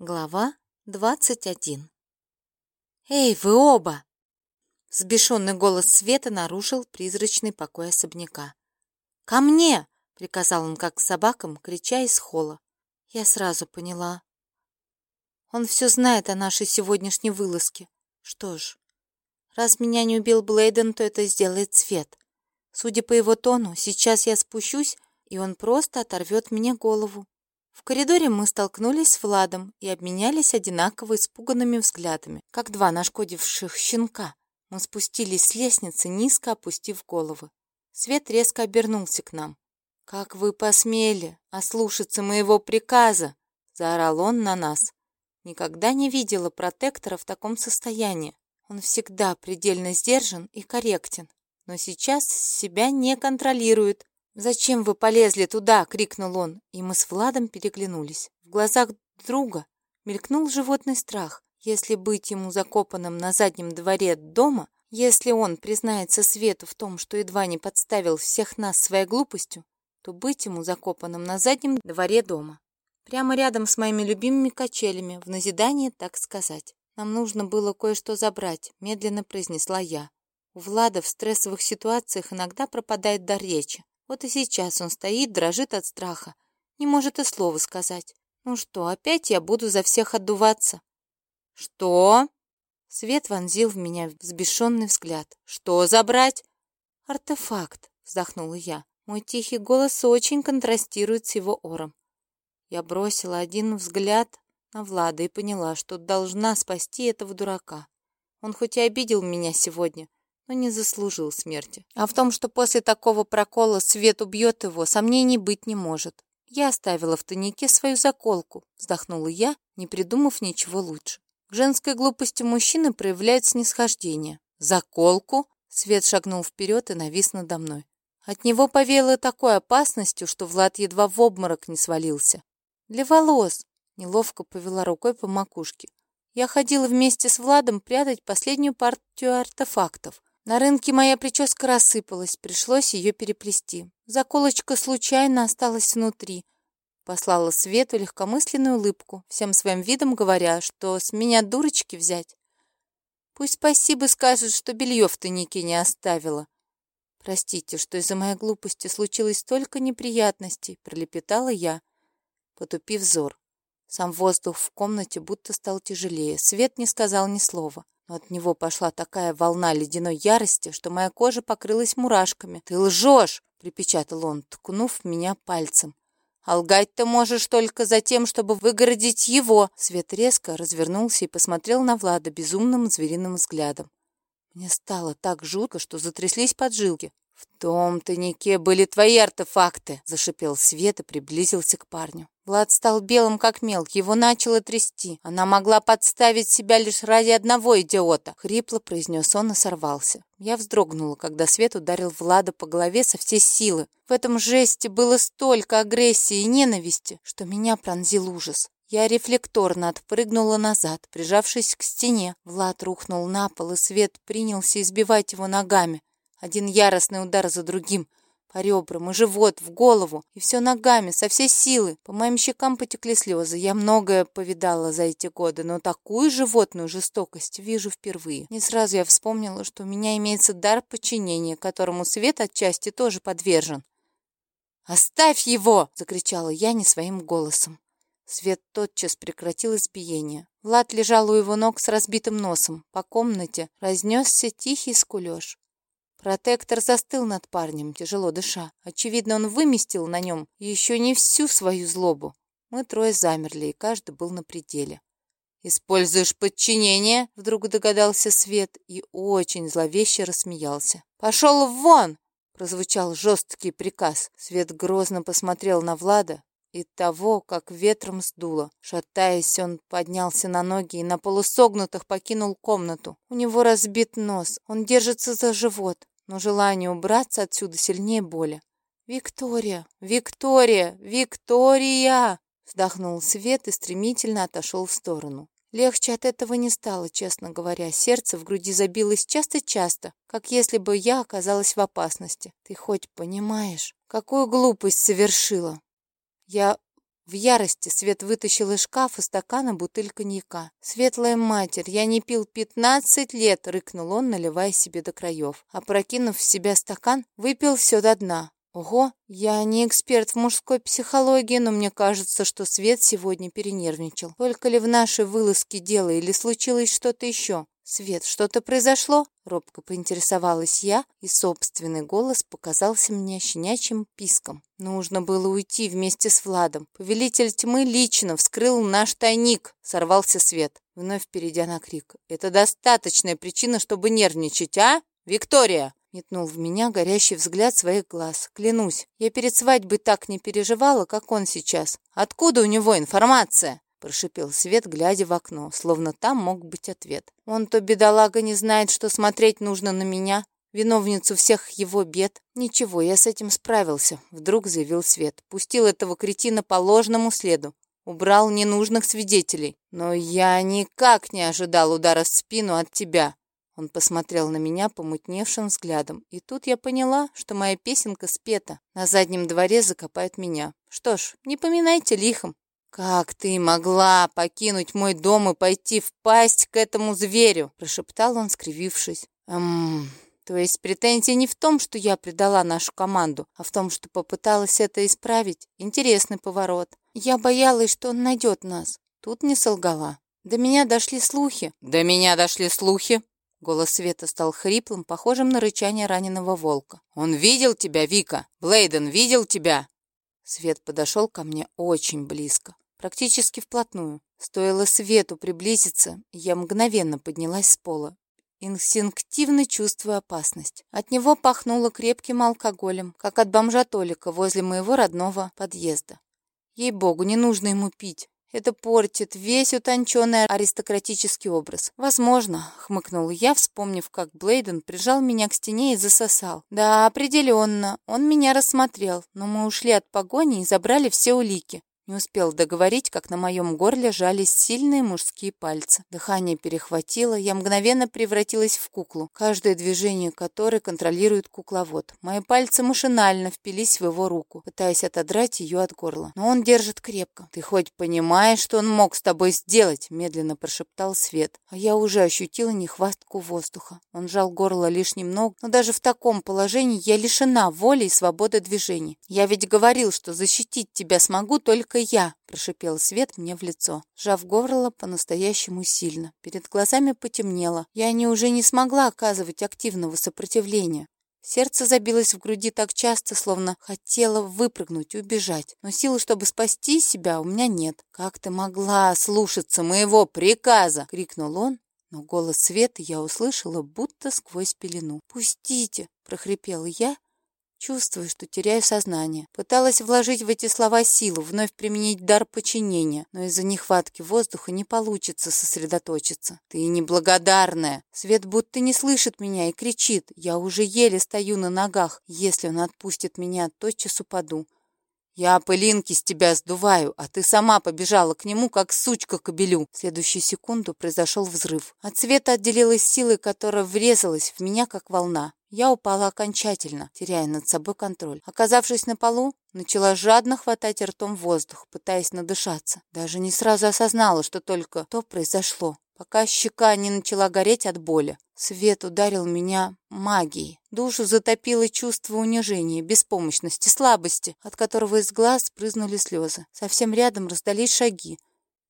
Глава двадцать один. «Эй, вы оба!» Взбешенный голос Света нарушил призрачный покой особняка. «Ко мне!» — приказал он как собакам, крича из холла. Я сразу поняла. Он все знает о нашей сегодняшней вылазке. Что ж, раз меня не убил Блейден, то это сделает Свет. Судя по его тону, сейчас я спущусь, и он просто оторвет мне голову. В коридоре мы столкнулись с Владом и обменялись одинаково испуганными взглядами, как два нашкодивших щенка. Мы спустились с лестницы, низко опустив головы. Свет резко обернулся к нам. «Как вы посмели ослушаться моего приказа?» — заорал он на нас. Никогда не видела протектора в таком состоянии. Он всегда предельно сдержан и корректен, но сейчас себя не контролирует, «Зачем вы полезли туда?» — крикнул он, и мы с Владом переглянулись. В глазах друга мелькнул животный страх. Если быть ему закопанным на заднем дворе дома, если он признается Свету в том, что едва не подставил всех нас своей глупостью, то быть ему закопанным на заднем дворе дома. Прямо рядом с моими любимыми качелями, в назидание, так сказать. «Нам нужно было кое-что забрать», — медленно произнесла я. У Влада в стрессовых ситуациях иногда пропадает дар речи. Вот и сейчас он стоит, дрожит от страха. Не может и слова сказать. Ну что, опять я буду за всех отдуваться? Что? Свет вонзил в меня взбешенный взгляд. Что забрать? Артефакт, вздохнула я. Мой тихий голос очень контрастирует с его ором. Я бросила один взгляд на Влада и поняла, что должна спасти этого дурака. Он хоть и обидел меня сегодня, но не заслужил смерти. А в том, что после такого прокола свет убьет его, сомнений быть не может. Я оставила в тайнике свою заколку, вздохнула я, не придумав ничего лучше. К женской глупости мужчины проявляют снисхождение. Заколку? Свет шагнул вперед и навис надо мной. От него повеяло такой опасностью, что Влад едва в обморок не свалился. Для волос. Неловко повела рукой по макушке. Я ходила вместе с Владом прятать последнюю партию артефактов. На рынке моя прическа рассыпалась, пришлось ее переплести. Заколочка случайно осталась внутри. Послала Свету легкомысленную улыбку, всем своим видом говоря, что с меня дурочки взять. Пусть спасибо скажет, что белье в тайнике не оставила. Простите, что из-за моей глупости случилось столько неприятностей, пролепетала я, потупив взор. Сам воздух в комнате будто стал тяжелее. Свет не сказал ни слова. Но от него пошла такая волна ледяной ярости, что моя кожа покрылась мурашками. «Ты лжешь!» — припечатал он, ткнув меня пальцем. «А лгать ты можешь только за тем, чтобы выгородить его!» Свет резко развернулся и посмотрел на Влада безумным звериным взглядом. Мне стало так жутко, что затряслись поджилки. «В том тайнике были твои артефакты!» — зашипел Свет и приблизился к парню. Влад стал белым как мел, его начало трясти. Она могла подставить себя лишь ради одного идиота. Хрипло произнес он и сорвался. Я вздрогнула, когда Свет ударил Влада по голове со всей силы. В этом жесте было столько агрессии и ненависти, что меня пронзил ужас. Я рефлекторно отпрыгнула назад, прижавшись к стене. Влад рухнул на пол, и Свет принялся избивать его ногами. Один яростный удар за другим — ребрам и живот, в голову, и все ногами, со всей силы. По моим щекам потекли слезы. Я многое повидала за эти годы, но такую животную жестокость вижу впервые. Не сразу я вспомнила, что у меня имеется дар подчинения, которому свет отчасти тоже подвержен. «Оставь его!» — закричала я не своим голосом. Свет тотчас прекратил избиение. Влад лежал у его ног с разбитым носом. По комнате разнесся тихий скулеж. Протектор застыл над парнем, тяжело дыша. Очевидно, он выместил на нем еще не всю свою злобу. Мы трое замерли, и каждый был на пределе. «Используешь подчинение?» — вдруг догадался Свет и очень зловеще рассмеялся. «Пошел вон!» — прозвучал жесткий приказ. Свет грозно посмотрел на Влада, и того, как ветром сдуло. Шатаясь, он поднялся на ноги и на полусогнутых покинул комнату. У него разбит нос, он держится за живот но желание убраться отсюда сильнее боли. «Виктория! Виктория! Виктория!» Вздохнул Свет и стремительно отошел в сторону. Легче от этого не стало, честно говоря. Сердце в груди забилось часто-часто, как если бы я оказалась в опасности. Ты хоть понимаешь, какую глупость совершила? Я В ярости Свет вытащил из шкафа стакана бутыль коньяка. «Светлая матерь, я не пил пятнадцать лет!» — рыкнул он, наливая себе до краев. Опрокинув в себя стакан, выпил все до дна. Ого, я не эксперт в мужской психологии, но мне кажется, что Свет сегодня перенервничал. Только ли в нашей вылазке дело или случилось что-то еще? «Свет, что-то произошло?» — робко поинтересовалась я, и собственный голос показался мне щенячьим писком. Нужно было уйти вместе с Владом. Повелитель тьмы лично вскрыл наш тайник. Сорвался Свет, вновь перейдя на крик. «Это достаточная причина, чтобы нервничать, а? Виктория!» Метнул в меня горящий взгляд своих глаз. Клянусь, я перед свадьбой так не переживала, как он сейчас. Откуда у него информация? Прошипел Свет, глядя в окно, словно там мог быть ответ. Он то бедолага не знает, что смотреть нужно на меня, виновницу всех его бед. Ничего, я с этим справился, вдруг заявил Свет. Пустил этого кретина по ложному следу. Убрал ненужных свидетелей. Но я никак не ожидал удара в спину от тебя. Он посмотрел на меня помутневшим взглядом, и тут я поняла, что моя песенка спета. На заднем дворе закопают меня. Что ж, не поминайте лихом. «Как ты могла покинуть мой дом и пойти в пасть к этому зверю?» – прошептал он, скривившись. «Эм, то есть претензия не в том, что я предала нашу команду, а в том, что попыталась это исправить? Интересный поворот. Я боялась, что он найдет нас. Тут не солгала. До меня дошли слухи». «До меня дошли слухи?» Голос Света стал хриплым, похожим на рычание раненого волка. «Он видел тебя, Вика? Блейден видел тебя?» Свет подошел ко мне очень близко практически вплотную. Стоило свету приблизиться, я мгновенно поднялась с пола, инстинктивно чувствуя опасность. От него пахнуло крепким алкоголем, как от бомжа Толика возле моего родного подъезда. Ей-богу, не нужно ему пить. Это портит весь утонченный аристократический образ. Возможно, хмыкнул я, вспомнив, как Блейден прижал меня к стене и засосал. Да, определенно, он меня рассмотрел, но мы ушли от погони и забрали все улики. Не успел договорить, как на моем горле жались сильные мужские пальцы. Дыхание перехватило, я мгновенно превратилась в куклу, каждое движение которой контролирует кукловод. Мои пальцы машинально впились в его руку, пытаясь отодрать ее от горла. Но он держит крепко. «Ты хоть понимаешь, что он мог с тобой сделать?» медленно прошептал Свет. А я уже ощутила нехватку воздуха. Он жал горло лишь немного, но даже в таком положении я лишена воли и свободы движений. Я ведь говорил, что защитить тебя смогу только только я!» — прошипел Свет мне в лицо, сжав горло по-настоящему сильно. Перед глазами потемнело. Я не уже не смогла оказывать активного сопротивления. Сердце забилось в груди так часто, словно хотело выпрыгнуть, убежать. Но силы, чтобы спасти себя, у меня нет. «Как ты могла слушаться моего приказа?» — крикнул он, но голос Света я услышала, будто сквозь пелену. «Пустите!» — прохрипела я Чувствую, что теряю сознание. Пыталась вложить в эти слова силу, вновь применить дар подчинения, но из-за нехватки воздуха не получится сосредоточиться. Ты неблагодарная. Свет будто не слышит меня и кричит. Я уже еле стою на ногах. Если он отпустит меня, тотчас упаду. «Я пылинки с тебя сдуваю, а ты сама побежала к нему, как сучка к обелю». В следующую секунду произошел взрыв. От света отделилась силой, которая врезалась в меня, как волна. Я упала окончательно, теряя над собой контроль. Оказавшись на полу, начала жадно хватать ртом воздух, пытаясь надышаться. Даже не сразу осознала, что только то произошло пока щека не начала гореть от боли. Свет ударил меня магией. Душу затопило чувство унижения, беспомощности, слабости, от которого из глаз прызнули слезы. Совсем рядом раздались шаги.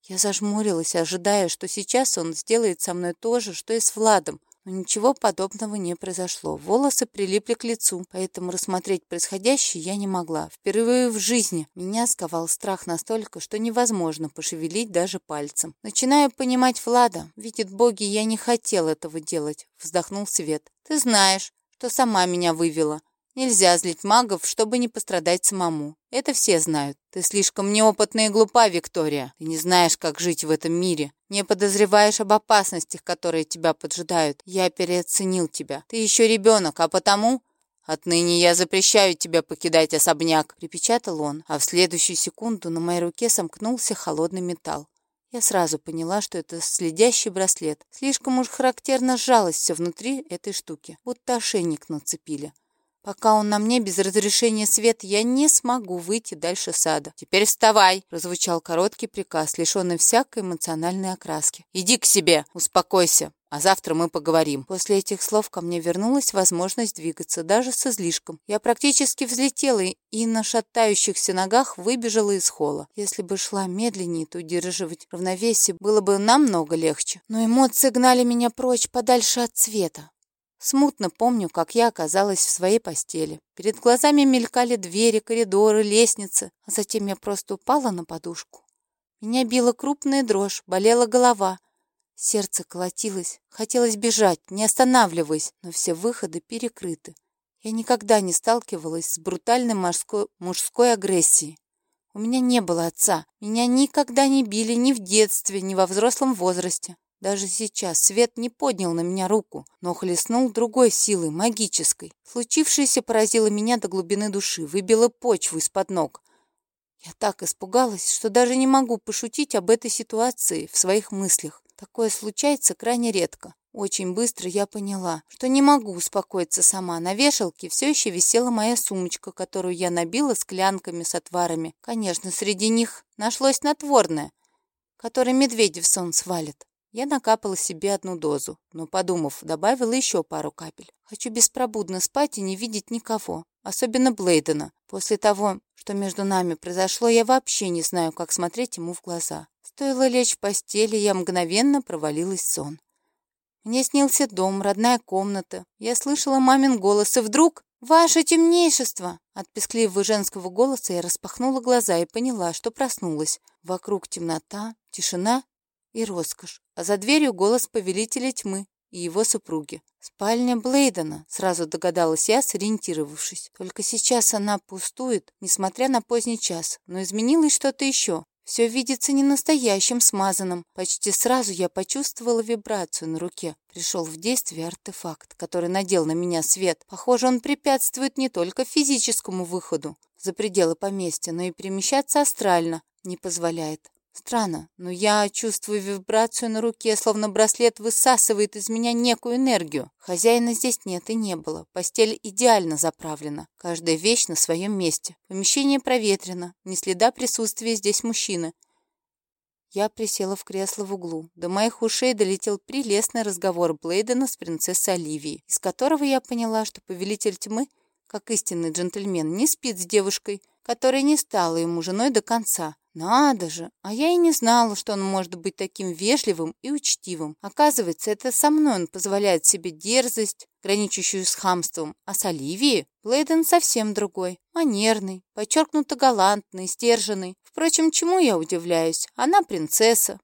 Я зажмурилась, ожидая, что сейчас он сделает со мной то же, что и с Владом, но ничего подобного не произошло. Волосы прилипли к лицу, поэтому рассмотреть происходящее я не могла. Впервые в жизни меня сковал страх настолько, что невозможно пошевелить даже пальцем. Начинаю понимать Влада. Видит боги, я не хотел этого делать. Вздохнул Свет. Ты знаешь, что сама меня вывела. Нельзя злить магов, чтобы не пострадать самому. Это все знают. Ты слишком неопытная и глупа, Виктория. Ты не знаешь, как жить в этом мире. Не подозреваешь об опасностях, которые тебя поджидают. Я переоценил тебя. Ты еще ребенок, а потому... «Отныне я запрещаю тебе покидать особняк», — припечатал он, а в следующую секунду на моей руке сомкнулся холодный металл. Я сразу поняла, что это следящий браслет. Слишком уж характерно сжалось все внутри этой штуки, будто ошейник нацепили. Пока он на мне без разрешения света, я не смогу выйти дальше сада. «Теперь вставай!» — прозвучал короткий приказ, лишенный всякой эмоциональной окраски. «Иди к себе, успокойся, а завтра мы поговорим». После этих слов ко мне вернулась возможность двигаться, даже с излишком. Я практически взлетела и на шатающихся ногах выбежала из холла. Если бы шла медленнее, то удерживать равновесие было бы намного легче. Но эмоции гнали меня прочь, подальше от света. Смутно помню, как я оказалась в своей постели. Перед глазами мелькали двери, коридоры, лестницы, а затем я просто упала на подушку. Меня била крупная дрожь, болела голова. Сердце колотилось, хотелось бежать, не останавливаясь, но все выходы перекрыты. Я никогда не сталкивалась с брутальной мужской, мужской агрессией. У меня не было отца. Меня никогда не били ни в детстве, ни во взрослом возрасте. Даже сейчас свет не поднял на меня руку, но хлестнул другой силой, магической. Случившееся поразило меня до глубины души, выбило почву из-под ног. Я так испугалась, что даже не могу пошутить об этой ситуации в своих мыслях. Такое случается крайне редко. Очень быстро я поняла, что не могу успокоиться сама. На вешалке все еще висела моя сумочка, которую я набила склянками с отварами. Конечно, среди них нашлось снотворное, которое медведи в сон свалят. Я накапала себе одну дозу, но, подумав, добавила еще пару капель. Хочу беспробудно спать и не видеть никого, особенно Блейдена. После того, что между нами произошло, я вообще не знаю, как смотреть ему в глаза. Стоило лечь в постели, я мгновенно провалилась в сон. Мне снился дом, родная комната. Я слышала мамин голос, и вдруг «Ваше темнейшество!» От пескливого женского голоса я распахнула глаза и поняла, что проснулась. Вокруг темнота, тишина и роскошь, а за дверью голос повелителя тьмы и его супруги. Спальня Блейдена, сразу догадалась я, сориентировавшись. Только сейчас она пустует, несмотря на поздний час, но изменилось что-то еще. Все видится не настоящим, смазанным. Почти сразу я почувствовала вибрацию на руке. Пришел в действие артефакт, который надел на меня свет. Похоже, он препятствует не только физическому выходу за пределы поместья, но и перемещаться астрально не позволяет. Странно, но я чувствую вибрацию на руке, словно браслет высасывает из меня некую энергию. Хозяина здесь нет и не было. Постель идеально заправлена. Каждая вещь на своем месте. Помещение проветрено. Ни следа присутствия здесь мужчины. Я присела в кресло в углу. До моих ушей долетел прелестный разговор Блейдена с принцессой Оливией, из которого я поняла, что повелитель тьмы, как истинный джентльмен, не спит с девушкой, которая не стала ему женой до конца, надо же, а я и не знала, что он может быть таким вежливым и учтивым. Оказывается, это со мной он позволяет себе дерзость, граничащую с хамством, а с Оливией Блейден совсем другой, манерный, подчеркнуто галантный, стерженный. Впрочем, чему я удивляюсь? Она принцесса,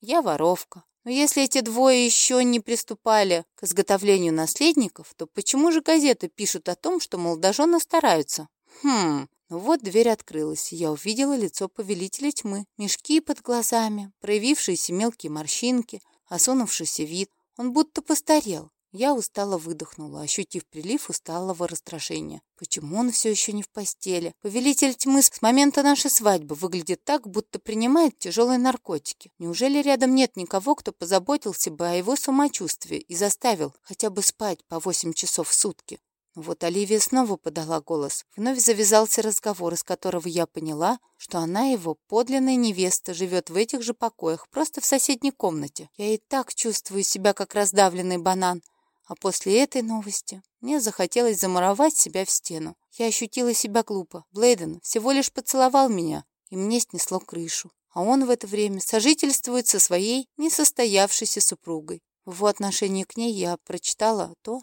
я воровка. Но если эти двое еще не приступали к изготовлению наследников, то почему же газеты пишут о том, что молодожены стараются? Хм, вот дверь открылась, и я увидела лицо повелителя тьмы, мешки под глазами, проявившиеся мелкие морщинки, осунувшийся вид. Он будто постарел. Я устало выдохнула, ощутив прилив усталого раздражения. Почему он все еще не в постели? Повелитель тьмы с момента нашей свадьбы выглядит так, будто принимает тяжелые наркотики. Неужели рядом нет никого, кто позаботился бы о его самочувствии и заставил хотя бы спать по восемь часов в сутки? Вот Оливия снова подала голос. Вновь завязался разговор, из которого я поняла, что она его подлинная невеста, живет в этих же покоях, просто в соседней комнате. Я и так чувствую себя как раздавленный банан. А после этой новости мне захотелось замуровать себя в стену. Я ощутила себя глупо. Блейден всего лишь поцеловал меня, и мне снесло крышу. А он в это время сожительствует со своей несостоявшейся супругой. В отношении к ней я прочитала то,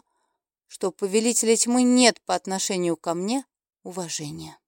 что у повелителя тьмы нет по отношению ко мне уважения.